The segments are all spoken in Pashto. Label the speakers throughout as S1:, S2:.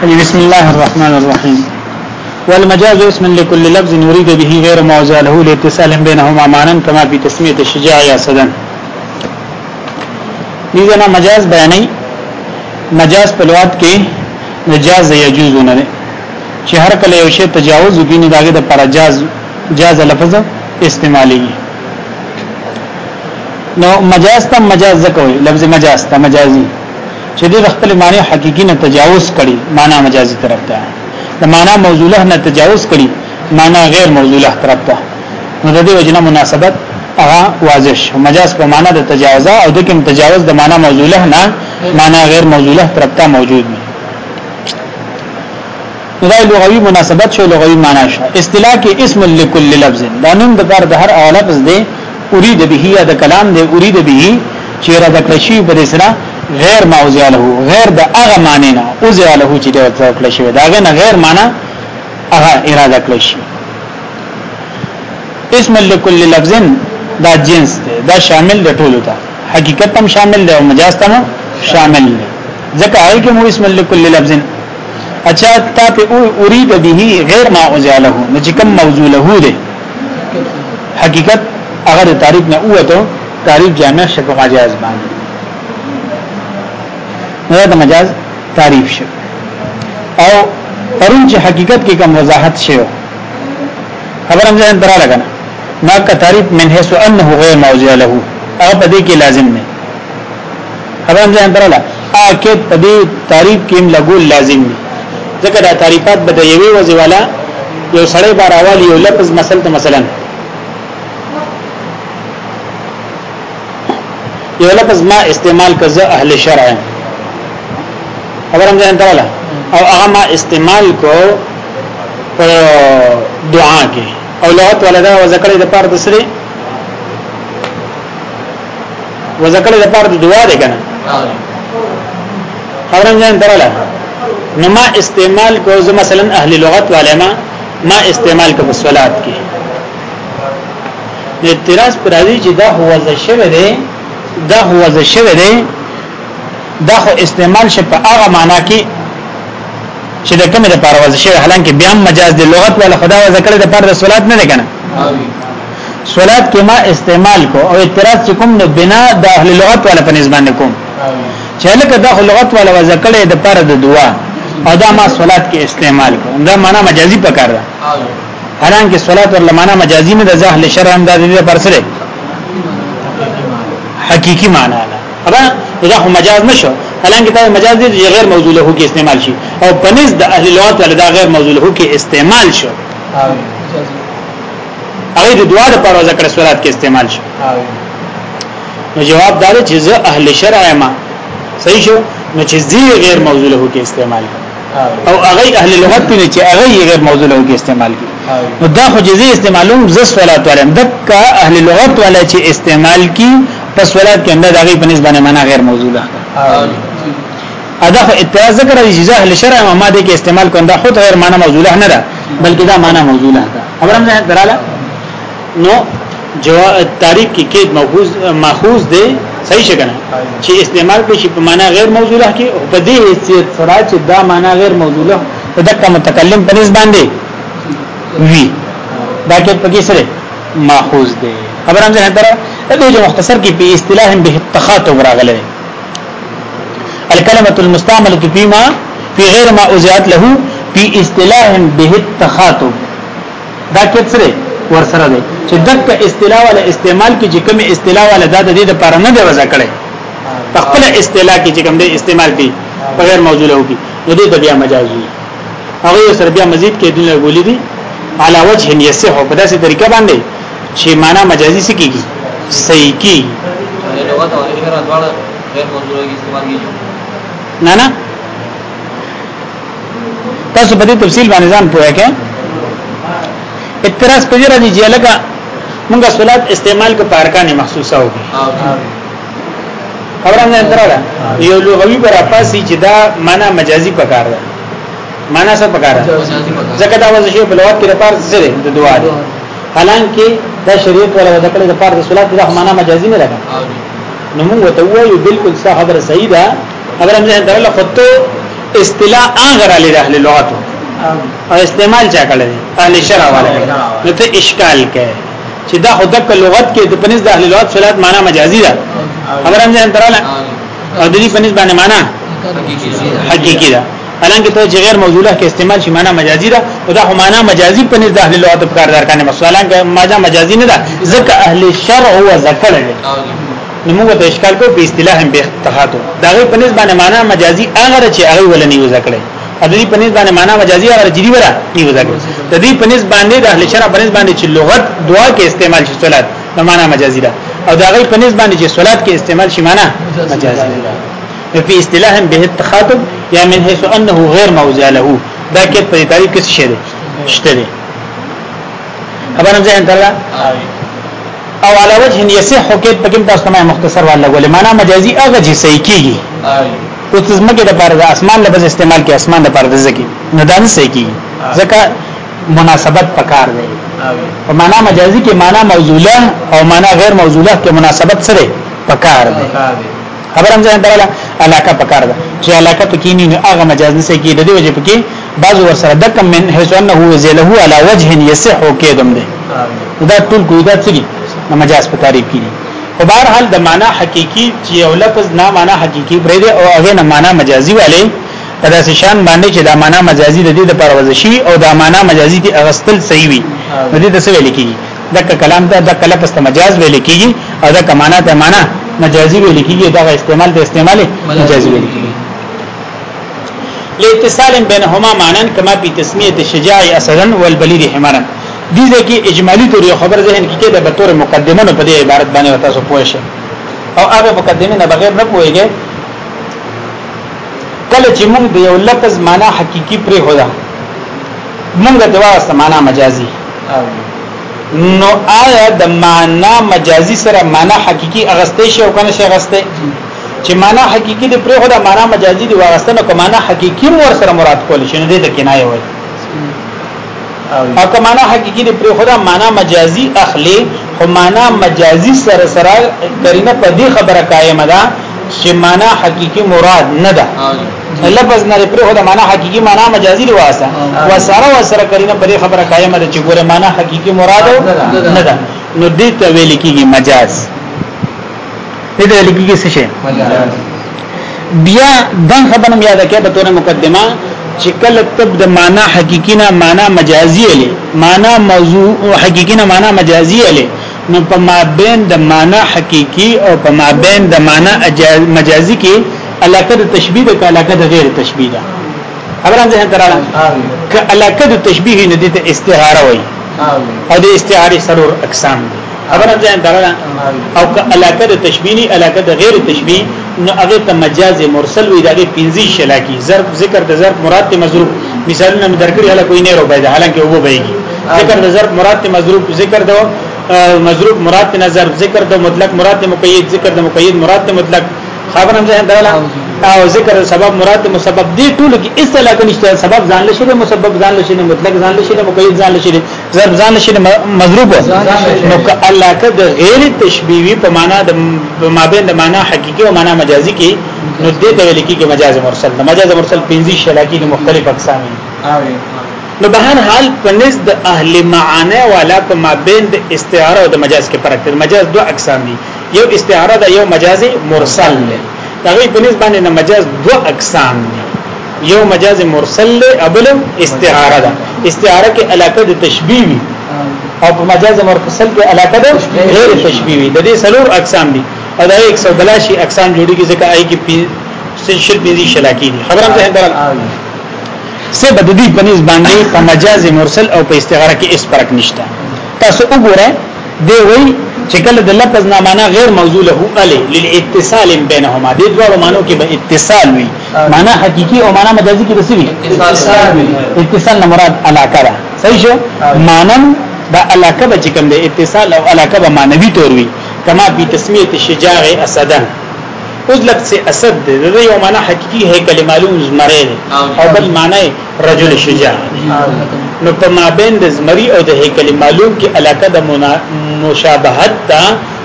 S1: بسم الله الرحمن الرحيم والمجاز اسم لكل لفظ يريد به غير موضع له لاتصال بينهما معنا كما في تسميه الشجاع يا صدن دي جنا مجاز بیانې مجاز په لغت کې مجاز يجوز نه ده چې هر کله یو شی تجاوز وکړي داګه د پر جاز جاز لفظ استعمالي نو مجاز ته مجاز ځکوي لفظ مجاز ته مجازي چې د خپل معنی حقيقي نه تجاوز کړي معنی مجازي طرف ته د معنی موضوعه نه تجاوز کړي معنی غیر موضوعه طرف ته نو د دې وجنه مناسبت هغه واضح مجاز په معنی د تجاوز او د کوم تجاوز د معنی موضوعه نه معنی غیر موضوعه طرف ته موجود دی دا لغوي مناسبت شو لغوي معنی شو اصطلاح کې اسم لكل لفظ دا نوم د پر د هر لفظ دی اريد به یا د کلام دی اريد به چیرې د کړشی په اسره غیر موضع له غیر د هغه معنی نه اوزع له چې دا ورکړل شوی داغه نه غیر معنی هغه اراده کړی شي اسم لكل لفظ دا جنس دی دا شامل دی ټولو ته حقیقت هم شامل دی او مجاز هم شامل دی ځکه هغه کې مو اسم لكل لفظ اچھا تا په اريد به غیر ما اوزاله نه چې کوم موضوع له دی حقیقت اگر تعریف نه اوته تعریف جامع شفقه جاز باندې نو د مجاز تعریف شو او پرون چې حقیقت کې کوم وضاحت شوی خبر هم ځان درا لګنه ما کا تعریف من حيث انه غیر موضوع له او په دې کې لازم نه خبر هم ځان درا لګه اکه په دې تعریف کې لګول لازم نه ځکه دا تعریفات به د یوې وځي والا یو سړی بار اول یو لفظ مثلا مثلا یو لفظ ما استعمال کزه اهل شرع خبرم ځان تراله او هغه ما استعمال کو په دعا کې او لغت ولدا او ذکر د پاره د سری و ذکر د پاره د دعا دی کنه خبرم ځان تراله نو ما استعمال کو زه مثلا اهل لغت والما ما استعمال کو په صلات کې اعتراض پر راځي چې دا هو ذ شوه دی دا هو ذ شوه دی دا خو استعمال شي په هغه معنا کې چې د کومې د پرواز شي حالانکه بیا مجاز د لغت ولا خدا و ذکر د پر د صلات نه کنه صلات کې ما استعمال کو او اعتراض کوم نه بنا د اهل لغت ولا په نسبت کوم چې لکه د لغت ولا و ذکر د پر د دعا او دا ما صلات کې استعمال کو دا معنا مجازي پکار ده حالانکه صلات ور معنا مجازي نه د ځه له شرع اندازې پر سره حقيقي معنا ده دا هم مجاز نشو حالانکه دا مجاز دی چې غیر موضوع له کې استعمال شي او پنځ د اهل لغت ول دا غیر موضوع له کې استعمال شو هغه د دعا لپاره ذکر سورات کې استعمال شو نو جواب دار چې زه اهل شرع ما صحیح شو نو چې زی غیر موضوع له کې استعمال او هغه اهل لغت پینې چې هغه غیر موضوع له کې استعمال کی نو دا خو جزئی استعمالوم زس ولا تولم دک اهل لغت ولا چې استعمال کی پس ولادت کې انداز هغه په نسبت باندې معنا غیر موضوع ده ادا خو اتیاز ذکر دي چې اهل شرع ما دې کې استعمال کنده خود غیر معنا موضوع نه ده بلکې دا معنا موضوع ده خبر هم ځان دراله نو جو تعریف کې کې ماخوذ ماخوذ دي صحیح شګنه چې استعمال کې شي په معنا غیر موضوع ده کې په دې حیثیت سره چې دا معنا غیر موضوع ده دغه متکلم په نسبت باندې وی دا کې پکې سره ماخوذ دي خبر هم ځنه دره دوی جو مختصر کې په اصطلاح به تخاطب راغله الکلمه المستعمله فيما في غير ما ازعت له في اصطلاح به تخاطب دا کتره ور سره دی چې دک اصطلاح ولا استعمال کې چې کوم اصطلاح ولا دا د دې لپاره نه دی وځه کړي خپل اصطلاح کې چې کوم دی استعمال کې بغیر موجوده وي نو دې د بیا مجاز وي هغه سره بیا مزید کې دنه غولې دي علاوه جن یسه په داسې طریقه باندې چې معنا مجازي څه کیږي صحیح کی نه نه تاسو په دې تفصیل باندې ځان پوهه کې اعتراض پدې راځي چې لکه موږ صلات استعمال کو پارکانه محسوسه وږي خبرانه اعتراض یو لغوي پر افاسی چې دا معنا مجازي پکار ده معنا څه پکار ده ځکه دا وځي په لغت کې لپاره څه ده د دعا ده حالان کې دا شریعت ولا ذکر د پاره د صلات د معنا مجازي نه راغلی نو موږ ته وایو بالکل صح خبر صحیح ده اگر موږ نه درل خطو اصطلاح اغر علی اهل لغت او استعمال چا کړل اهل شرع والے نو ته اشکال کوي چې دا خود د لغت کې د پنځ د اهل لغت صلات معنا مجازي ده اگر موږ نه درل او د دې پنځ باندې معنا حقيقي ده حالانکه ته غیر موضوعه کې استعمال شي معنا مجازي ده او دا معنا مجازي په نزد اهل لغت په کاردار کنه مثلا معنا مجازي نه ده ځکه اهل شرع هو ذکر لري نو موږ ته اشکال کو په اصطلاح هم به اتحاد دا غي په نسبت باندې معنا مجازي هغه چې هغه ولني یو ذکر لري ادي په نسبت باندې معنا مجازي هغه جدي ورا نیو ذکر د دې په نسبت باندې د اهل شرع په نسبت باندې چې لغت دعا کې استعمال شي صلات معنا مجازي ده او دا غي په نسبت باندې چې صلات کې استعمال شي معنا مجازي ده په اصطلاح هم به اتحاد یا من حيث انه غیر موضع له دا کې په تعریف کې شته شته دي خبر هم ځان تعالی او علا وجه یصح کې په کوم تاسو ته مختصر والا ولې معنا مجازي هغه چې صحیح کیږي او تزمکه د پاره د اسمان لفظ استعمال کې اسمان د پاره د ځکی نه دان صحیح کیږي ځکه مناسبت پکار دی او معنا مجازي کې معنا موضوعه او معنا غیر موضوعه کې مناسبت سره پکار دی خبر هم ځان تعالی علاقه پکار ده چې علاقه پکې نه هغه مجاز نه کې د دې وجه پکې بعض ور سره د کم من حيث انه زله على وجه يصح کېدم ده دا ټول ګوډا څه نه مجاز په تعریف کړي خو بهر حال د معنا حقيقي چې یو لفظ نه معنا حقيقي پرې ده او هغه نه معنا مجازي والے دا شان باندې چې دا معنا مجازي د دې د پروازشي او دا معنا مجازي دی اغستل صحیح وي د دې د څه ویل کیږي دا کلام ته د کلام په مجاز ویل کیږي او دا کمانه ته معنا مجازي ویل کیږي دا استعمال د استعمال مجازي ویل کیږي لاتصال بینهما معنا کما په تسمیه شجاع اسدا والبلید حمارا دي ځکه اجمالی طور یو خبر ذهن کې کېده به تور مقدمه نه په دې عبارت باندې تاسو پوه شئ او هغه مقدمه نه بغیر نه پوهیږي کله چې موږ د یو لفظ معنا حقيقي پرې هودا موږ د واسه معنا مجازي نو آیا د معنا مجازي سره معنا حقيقي اغسته شي او کنه شي اغسته چې معنا حقيقي د پرې خدا معنا مجازي دی واغسته نو کمانه حقيقي ور سره مراد کول شي نه د کنایه وای او کمانه حقيقي د پرې خدا معنا مجازي اخلي خو معنا مجازي سره سره کرینه په دې خبره قائم ده چې معنا حقيقي مراد نه ده لفظ نه پر خو دا معنا حقيقي معنا مجازي دی واسه وسره وسره کړینه پرې خبره قائمه ده چې ګوره معنا حقيقي مراد نه ده نو دې ته ویل کېږي مجاز دې ته ویل کېږي څه شي بیا دا خبره مې یاد کړه په تور مقدمه چې کله تب د معنا حقيقي نه معنا مجازي لې معنا موضوع حقيقي نه معنا مجازي لې نو په مابین د معنا حقيقي او په مابین د معنا مجازي کې علاقه د تشبيه د علاقه د غیر تشبيه ده خبران ځه تراله ک علاقه د تشبيه نه دي ته استعاره وایي او د استعاره سرور اقسام خبران ځه تراله او ک علاقه د تشبيه علاقه د غیر تشبيه نو هغه ته مجاز مرسل وي دغه پنځه شلاکی ضرب ذکر د ضرب مراد ته مضروب مثالونه درکړي هله کوئی نه رو پیدا حالانکه وو بهږي ذکر د ضرب مراد ته مضروب ذکر دو مضروب مراد نه ضرب ذکر د مطلق مراد نه مقید ذکر د مقید مراد نه مطلق خبر هم ځه دلا او ذکر سبب مراد مسبب دی ټول کې اس طلاق نشته سبب ځان لشي نه مسبب ځان لشي نه مطلق ځان لشي نه مقید ځان لشي نه ضرب ځان لشي نه مضروب نو الله که د غیر تشبیهی په معنا د مابین د معنا حقيقي او معنا مجازي کې نو دې ته لیکي کې مجاز مرسل مجاز مرسل پنځه شلاکی د مختلف اقسام دي نو به هر حال پنس د اهل معانی والا په مابین د استعاره او د مجاز کې فرق دی مجاز دوه اقسام دي یو استعاره ده یو مجازي مرسل دی هغه پنس باندې نه مجاز دوه اقسام دي یو مجاز مرسل دی ابل استعاره ده استعاره کې علاقه د تشبیه وي او په مجاز مرسل کې علاقه د غیر تشبیه وي د دې سلور اقسام دي او دا 182 اقسام جوړیږي ځکه آی کې پی سنشل بيزي شلاکی دي خبرم ته درل څه بد دوی په نس باندې په مجاز مرسل او په استغاره کې اس پرک نشته تاسو وګورئ دی وی چې کله د لفظ نامانا غیر موضوع له علی للاتصال بینهما د دوه معنی کې به اتصال وي معنا حقيقي او معنا مجازي کې بسوي اتصال وي اتصال نه مراد علاقه ده صحیح شو معنا د علاقه به کوم د اتصال او علاقه به معنوي تور وي کما په تسمیه شجاع اسدن ازلق سے اسد دے دے یو معنی حقیقی ہے کلی معلوم زمرے دے او بل معنی رجل شجاع نو په مابین د زمری او د هیکل معلوم کې علاقه د مشابهت تا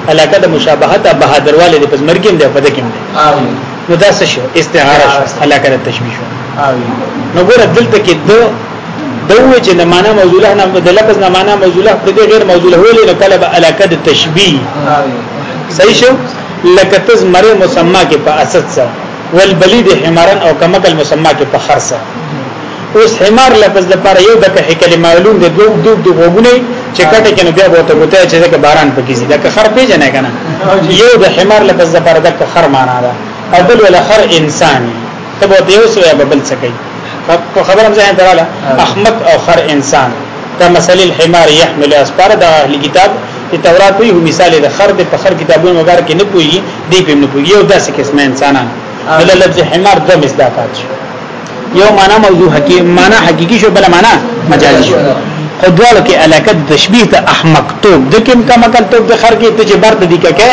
S1: علاقه د مشابهت بهادرواله د پزمر کې د فده کې ده نو دا څه شو استعاره شو علاقه د تشبیه شو نو ګور دلته کې دو دوه چې د معنا موضوعه نه د لفظ نه معنا موضوعه پر غیر موضوعه ولې نو کله به علاقه د تشبیه صحیح شو لکه تز مری مسما کې په اسد سره والبلید حمارن او کمکل مسما کې په خر سره اوس حمار لفظ لپاره یو د کلمه معلوم دی دوه دوه دوه غوونه چې کټه کې نو بیا وته کوته چې دا باران پکې زی دا خر پیژنې کنه یو د حمار لفظ لپاره د خر معنا ده اول ولا خر انسان ته به یو سو یا بل څه کوي په خبرم ځان دراله احمد او خر انسان دا مسلې الحمار يحمل اسفار د اهل کتاب د تورات وی مثال د خر د فخر کتابونو مبارک نه پوي دی په نه پوي یو داسې قسم انسانان بل لفظ حمار دو مصداقات شو یو معنا موضوع حقیقي معنا حقيقي شو بل معنا مجازي شو خدوالو کې علاقت تشبيه ته احمق توب د کوم کما کل توب د خر کې ته چې برد دي ککه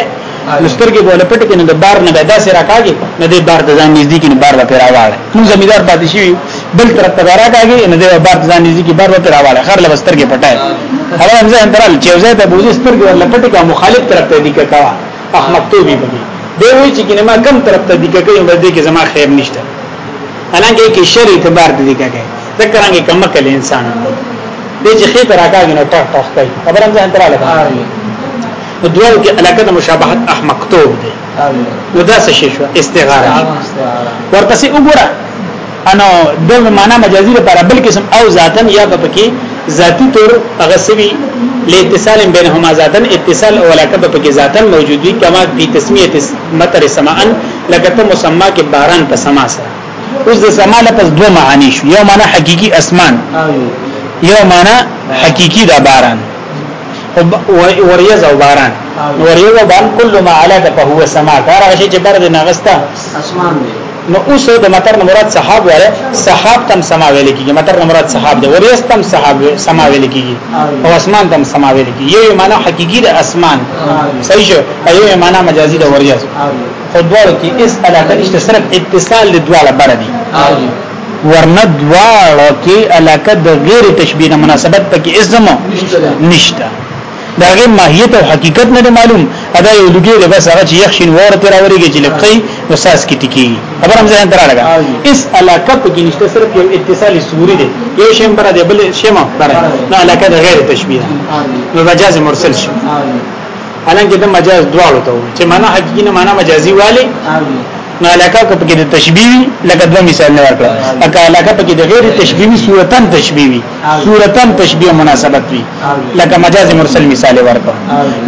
S1: مستر کې بوله پټ کې نه د بار نه داسې راکاږي نه د بار د ځان نږدې کې نه بار په راواله نو زمیدار بادشي بل تر تبارک راکاږي نه د بار د ځان نږدې کې بار په راواله خر لبستر کې پټای هغه هم ځان درل چې وزه ته بوزي سترګې ور لپټې کا مخالف طرف ته دی کا احمد تو به دی دوی وی چې کینه ما کم طرف ته دی کا کوي بس دې کې زما خیر نشته حالانکه کې شر اعتبار دی کا کوي ذکرانګه کم کله انسان دې چې خې پر راکاږي نو ټاک ټاک کوي خبر هم ځان درل نو دوه کې علاقه د مشابهت احمق تو دی نو دا څه شی شو استغاره ورته سي وګوره انا دغه معنا مجازي لپاره بل قسم او ذاتن یا بپکی ذاتی طور هغه سوي لاتصال بينهما ذاتن اتصال ولکه په کې ذاتن موجود وي کما په تسمیه مطر سماعن لکه ته مسما کې باران په سما سره اوس د سما لپس دوه معنی شو یو معنی حقيقي اسمان یو معنی حقيقي د باران وریز او باران وریز او باران کله ما علاقه په هو سما کار هغه چې برد ناغستا اسمان دی نو اوس د متر مراد صحاب وره صحاب تم سماویل کیږي متر مراد صحاب دی ورس تم صحاب سماویل کیږي او اسمان تم سماویل کیږي یو معنی حقيقي د اسمان صحیح شو یو معنی مجازي د ورس خدوار کی اس علاقه نشته صرف اتصال د دواله بر دي ورنه دواله کی علاقه د غیر تشبیه مناسبت پکې اسمو نشته دا غي ماهیت او حقیقت نه معلوم ادا یو لګي له بس هغه چې یخشین وره تر اوريږي چې لپخي وساس کی ټکی خبر هم ځان درا لگا اس علاقه په کې نشته صرف یو اتصالي سوري دی یو شیم پر دی بل شیم پر نه علاقه د غیر تشبیه نو مجاز مرسل شي حالانکه د مجاز دواړو ته چې معنا حقیقي نه معنا مجازي والی نو علاقه پکې د تشبیه لکه دوه مثال نه ورکړه اګه علاقه پکې د غیر تشبیهي صورتن تشبیهي صورتن تشبیه مناسبت وی لکه مجاز مرسل مثال ورکړه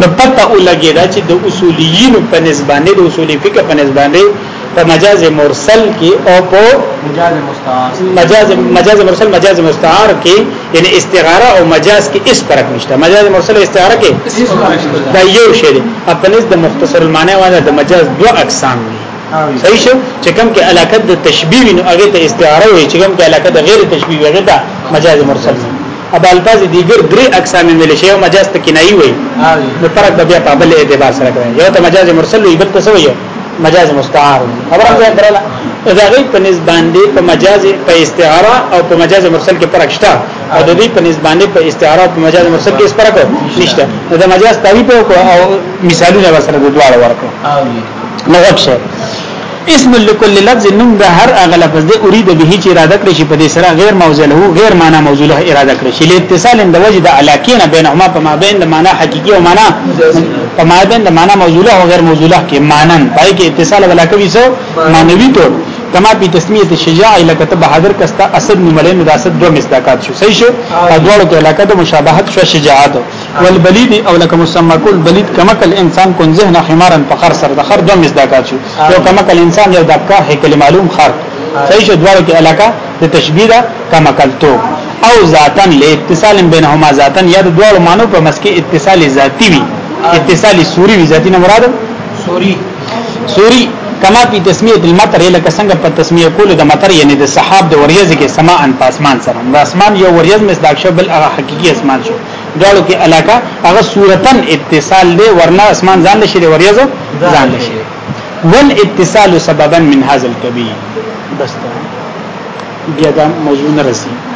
S1: نو پته ولګیدا چې د اصوليین په نسبانه د اصولي فقه په نسبانه په مجاز مرسل کې او په مجاز مستعار مجاز مجاز مرسل مجاز مستعار کې یعنی استعاره او مجاز کې اس فرق نشته مجاز مرسل استعاره کې دا یو شی دی په نسبت د مختصر المعنی والا د مجاز دوه اقسام دي صحیح شو چې کوم کې علاقه د تشبیه نو هغه ته استعاره وي چې کوم کې علاقه د غیر تشبیه هغه ته مجاز مرسل اب الفاظ دیګر درې اقسام ملي شي او مجاز ته کنایي وي نو فرق بیا په بل اعتبار سره کوي یو ته مجاز مرسل وي بل څه وي مجاز مستعار خبره ځای درله دا غي په نسبان دي په مجاز په استعاره او په مجاز مرسل کې فرق شته او د دې په نسبان دي په استعاره او په مجاز مرسل کې فرق نشته دا مجاز تعریف او مثالونه سره د دواړو ورکو نو غوښه اسم لكل لفظ نوم د هر هغه لفظ د اريد به چې اراده کړی شي په دې سره غیر موضوع له غیر معنا موضوع له اراده کړی شي لاتصال د وجه د علاقین بینهما په مابین د معنا حقيقي او معنا په مابین د معنا موضوع له غیر موضوع له کې مانن پای کې اتصال ولا کوي سو مانوي تور کما په تسمیه شجاع لکه ته بهادر کستا اسد نیمړې نو د اسد دوه مصداقات شو صحیح شو په دوه کې علاقه د مشابهت شو شجاعت والبلید او لکه مسمى کول بلید کمکل انسان کون ذهن حمارن فخر سر د خر دوم مزداکات شو یو کمکل انسان یو دکا هکل معلوم خر صحیح دواره کې علاقه د تشبیه کمکل تو او ذاتن له اتصال بینهما ذاتن یا د دوه مانو په مسکه اتصال ذاتی وی اتصال سوری وی ذاتی نه مراد سوری سوري کما په تسمیه المطر لکه څنګه په تسمیه کول د مطر یعنی د سحاب د وریځ کې سما ان پاسمان سره د اسمان یو وریځ مصداق شو بل هغه حقيقي اسمان شو دالو کې علاقه هغه صورتن اتصال دی ورنه اسمان ځان نشي دی وریځ ځان نشي ول اتصال سببا من هاذ الكبير بس بیا دا موضوع نه رسیدي